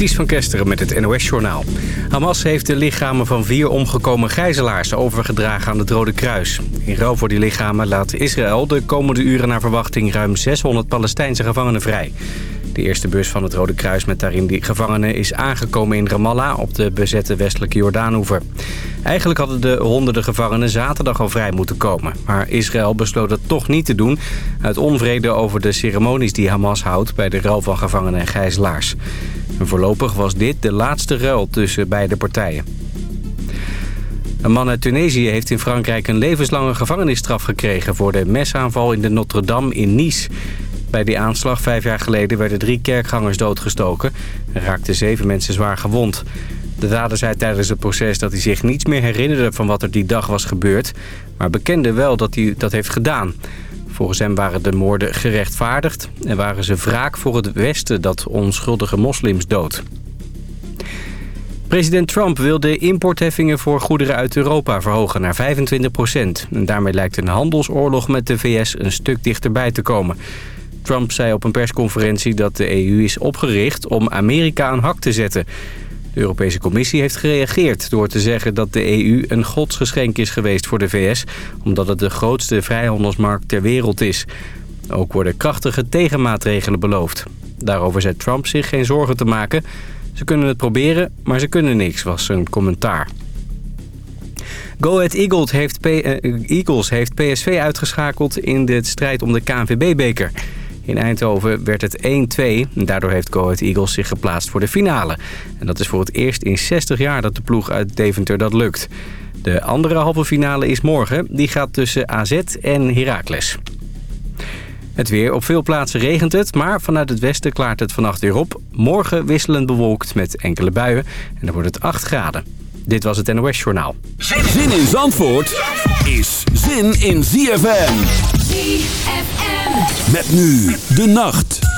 Ties van Kesteren met het NOS-journaal. Hamas heeft de lichamen van vier omgekomen gijzelaars overgedragen aan het Rode Kruis. In ruil voor die lichamen laat Israël de komende uren naar verwachting ruim 600 Palestijnse gevangenen vrij. De eerste bus van het Rode Kruis met daarin die gevangenen is aangekomen in Ramallah op de bezette westelijke Jordaanoever. Eigenlijk hadden de honderden gevangenen zaterdag al vrij moeten komen. Maar Israël besloot het toch niet te doen uit onvrede over de ceremonies die Hamas houdt bij de ruil van gevangenen en gijzelaars. En voorlopig was dit de laatste ruil tussen beide partijen. Een man uit Tunesië heeft in Frankrijk een levenslange gevangenisstraf gekregen... voor de mesaanval in de Notre-Dame in Nice. Bij die aanslag vijf jaar geleden werden drie kerkgangers doodgestoken... en raakten zeven mensen zwaar gewond. De dader zei tijdens het proces dat hij zich niets meer herinnerde... van wat er die dag was gebeurd... maar bekende wel dat hij dat heeft gedaan... Volgens hem waren de moorden gerechtvaardigd en waren ze wraak voor het Westen dat onschuldige moslims doodt. President Trump wil de importheffingen voor goederen uit Europa verhogen naar 25 procent. daarmee lijkt een handelsoorlog met de VS een stuk dichterbij te komen. Trump zei op een persconferentie dat de EU is opgericht om Amerika aan hak te zetten. De Europese Commissie heeft gereageerd door te zeggen dat de EU een godsgeschenk is geweest voor de VS... omdat het de grootste vrijhandelsmarkt ter wereld is. Ook worden krachtige tegenmaatregelen beloofd. Daarover zei Trump zich geen zorgen te maken. Ze kunnen het proberen, maar ze kunnen niks, was zijn commentaar. Go Ahead Eagles heeft, eh, Eagles heeft PSV uitgeschakeld in de strijd om de KNVB-beker... In Eindhoven werd het 1-2. Daardoor heeft Go Ahead Eagles zich geplaatst voor de finale. En dat is voor het eerst in 60 jaar dat de ploeg uit Deventer dat lukt. De andere halve finale is morgen. Die gaat tussen AZ en Heracles. Het weer. Op veel plaatsen regent het, maar vanuit het westen klaart het vannacht weer op. Morgen wisselend bewolkt met enkele buien en dan wordt het 8 graden. Dit was het NOS Journaal. Zin in Zandvoort is zin in ZFM. Met nu de nacht.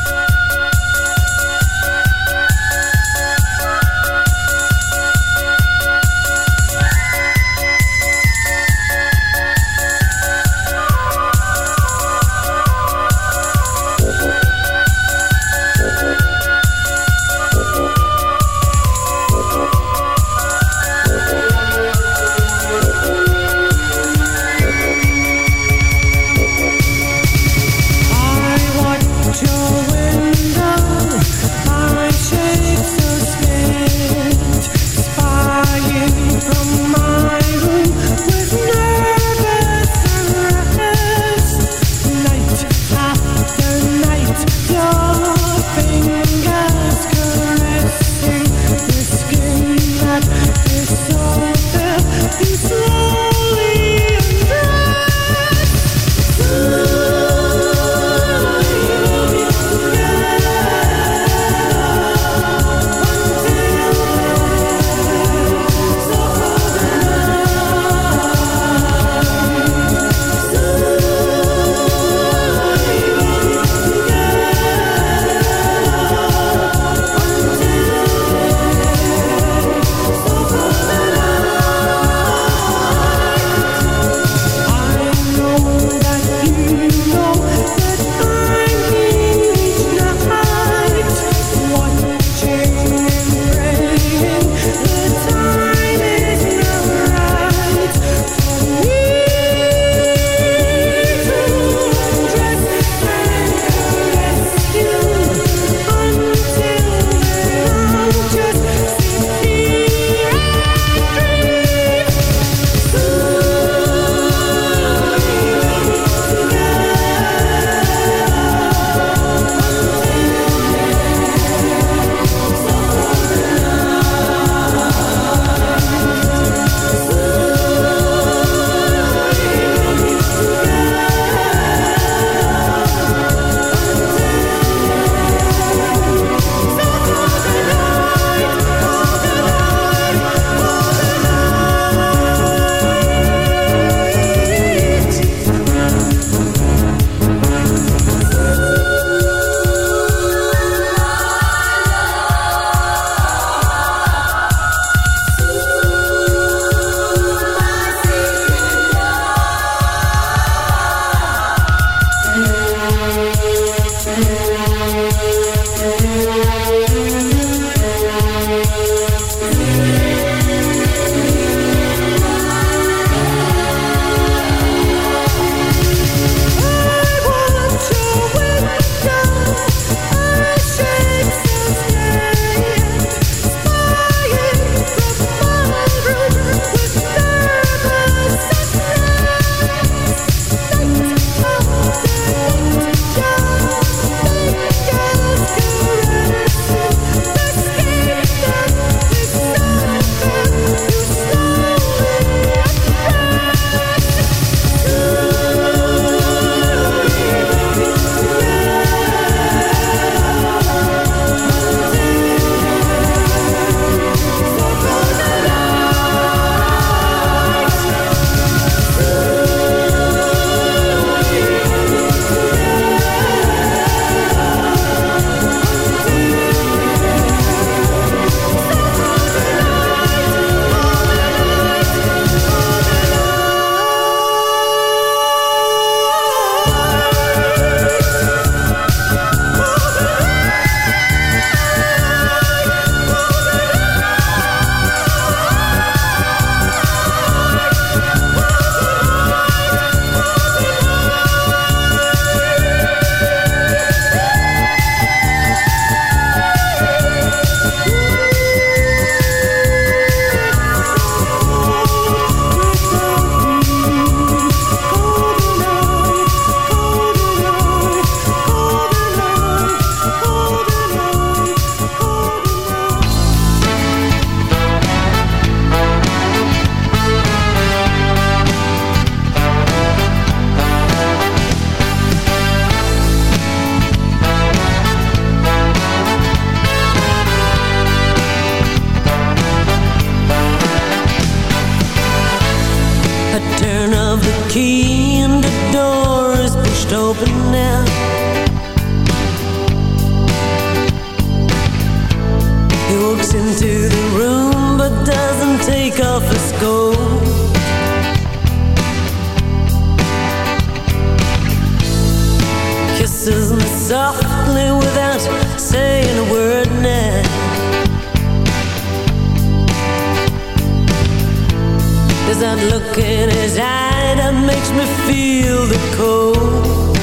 As I look in his eye That makes me feel the cold.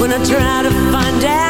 When I try to find out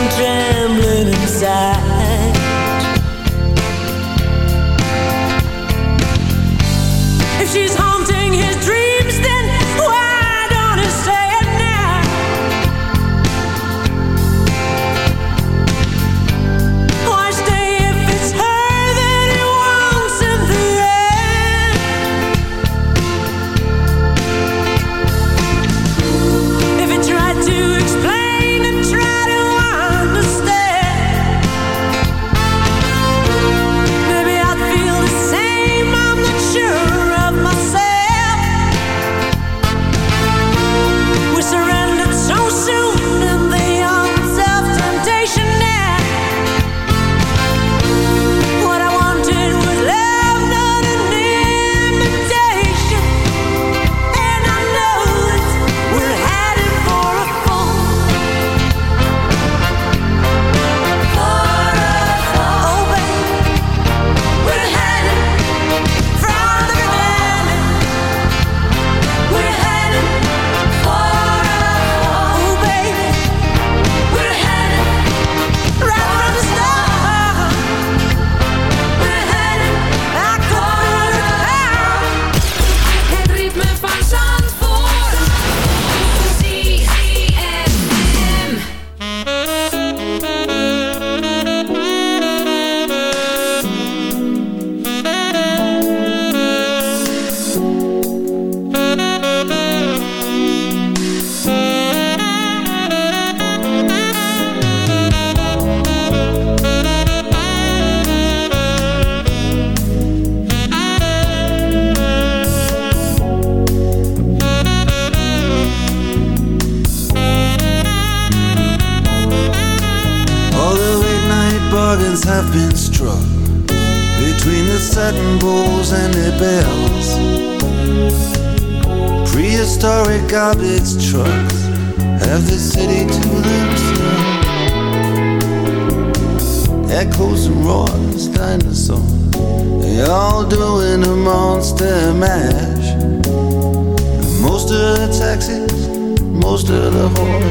the horn.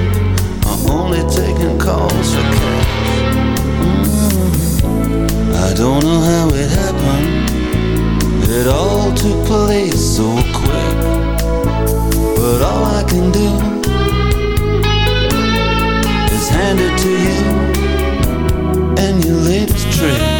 I'm only taking calls for cash. Mm-hmm. I don't know how it happened. It all took place so quick. But all I can do is hand it to you and your latest trick.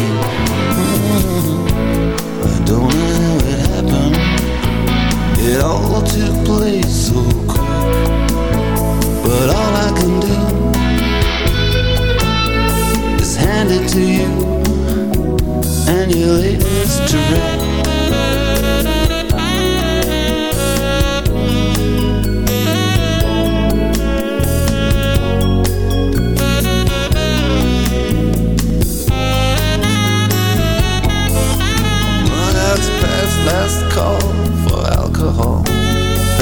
Took place so quick. But all I can do is hand it to you and your latest past last call.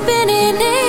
spinning in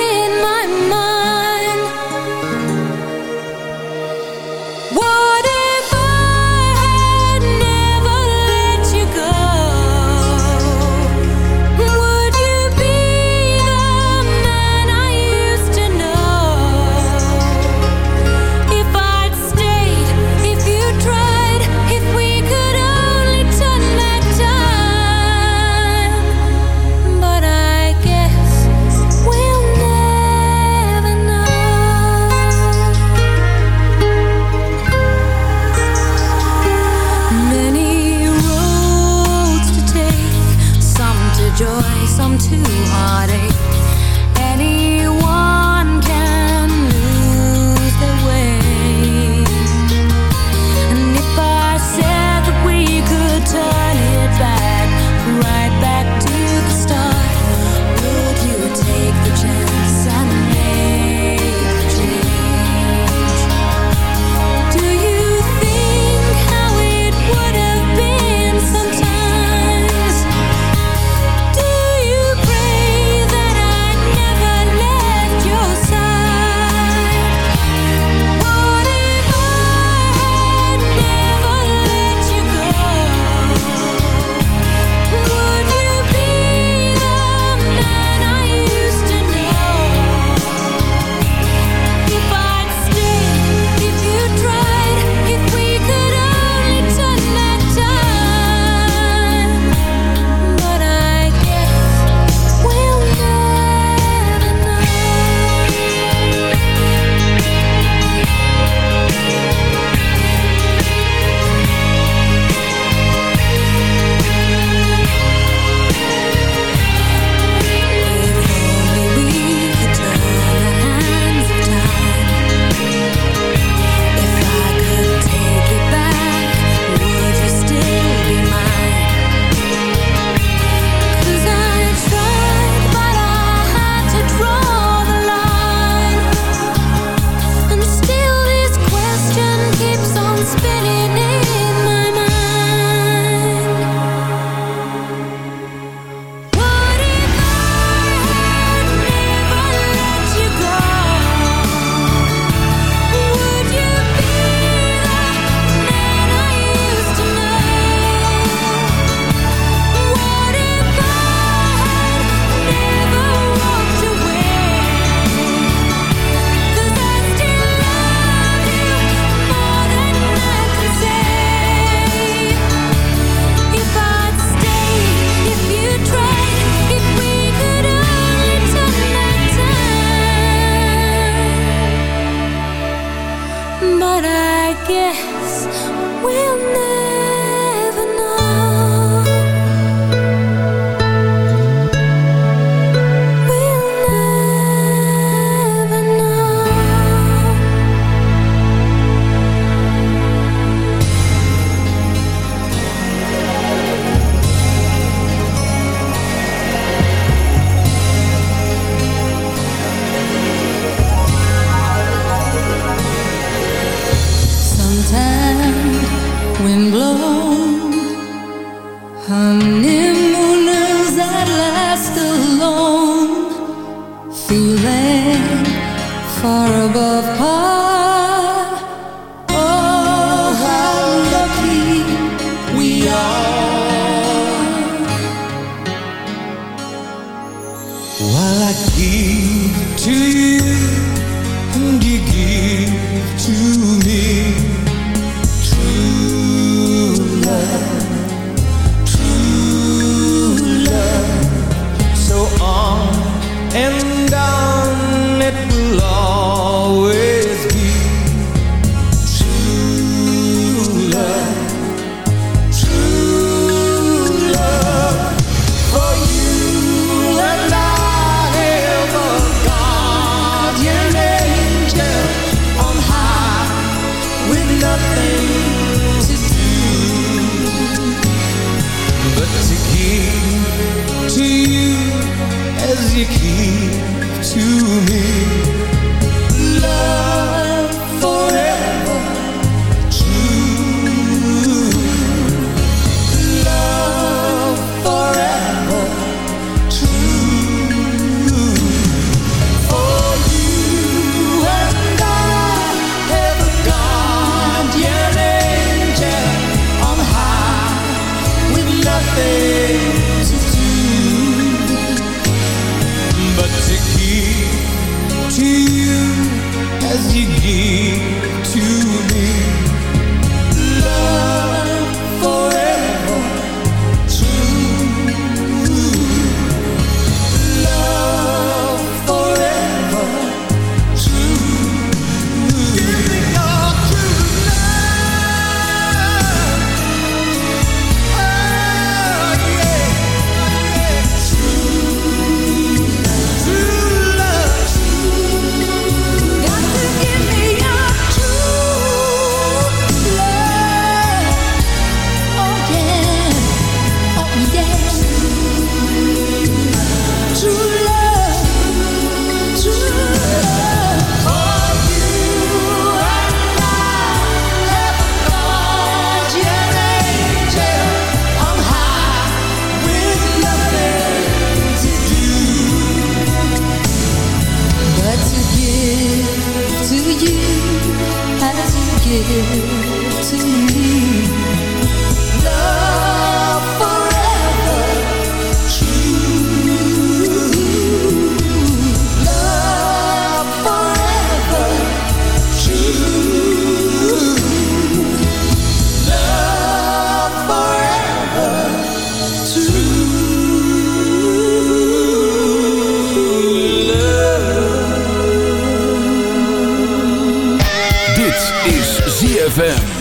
ZFM.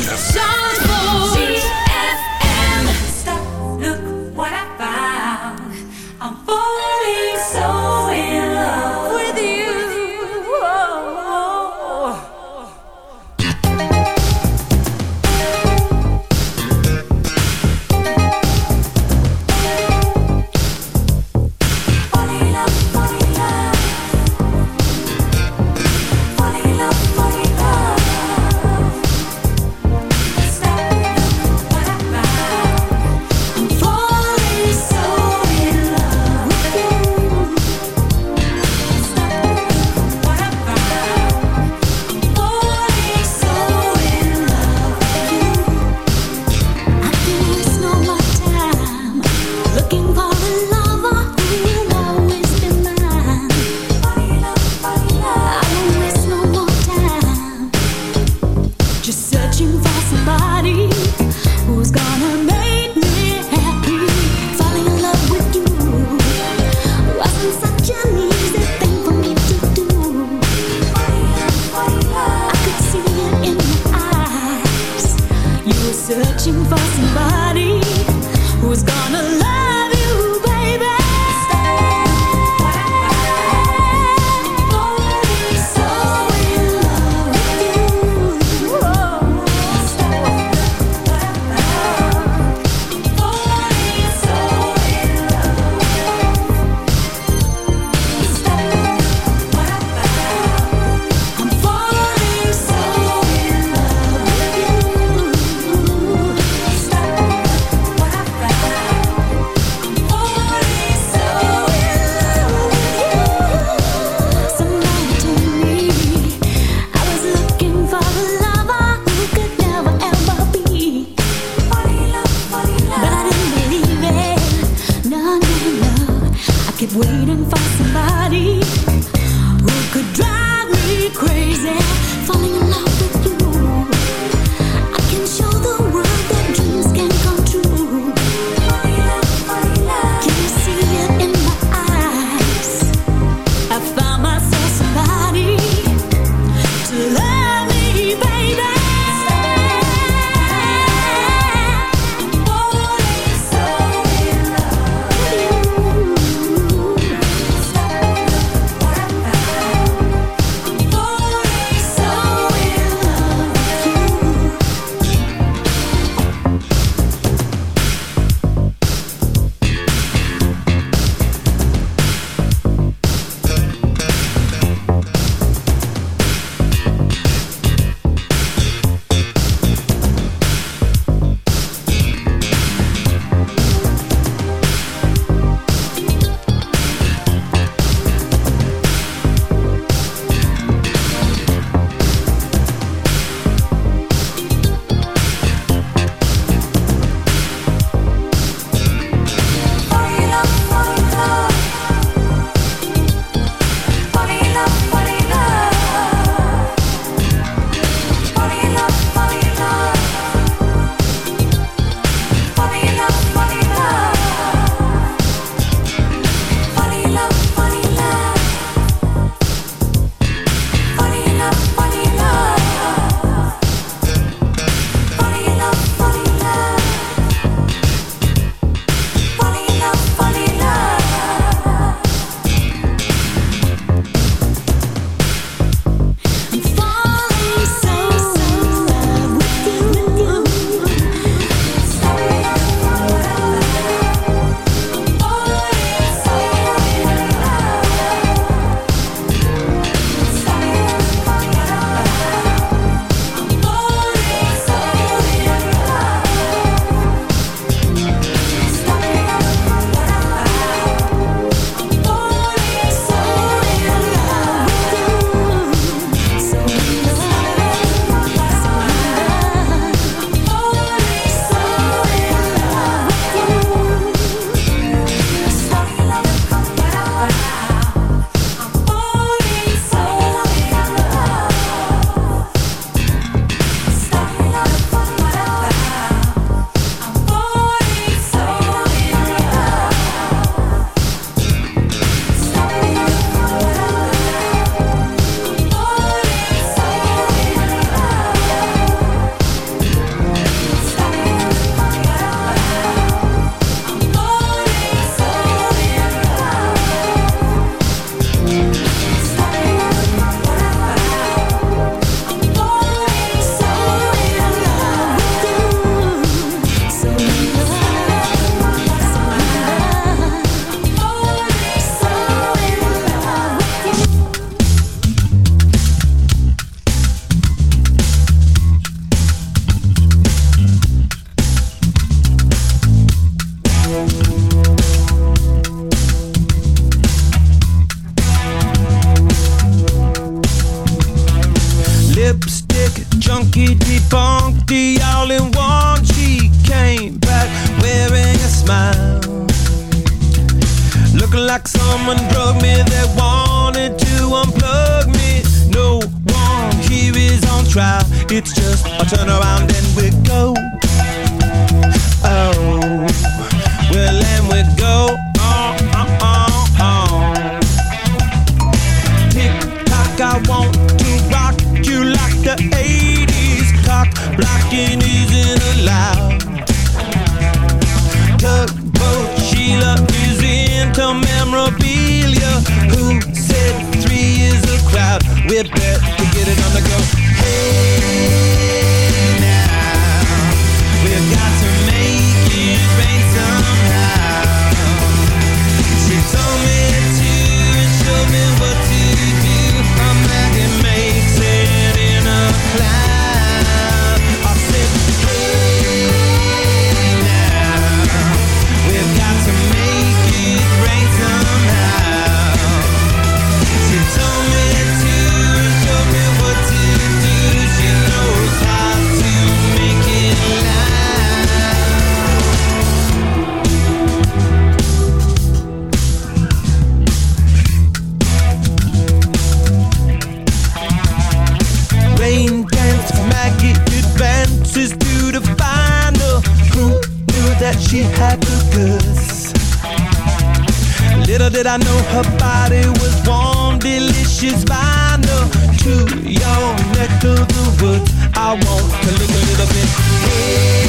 should spider to your neck of the woods. I want to look a little bit. Hey.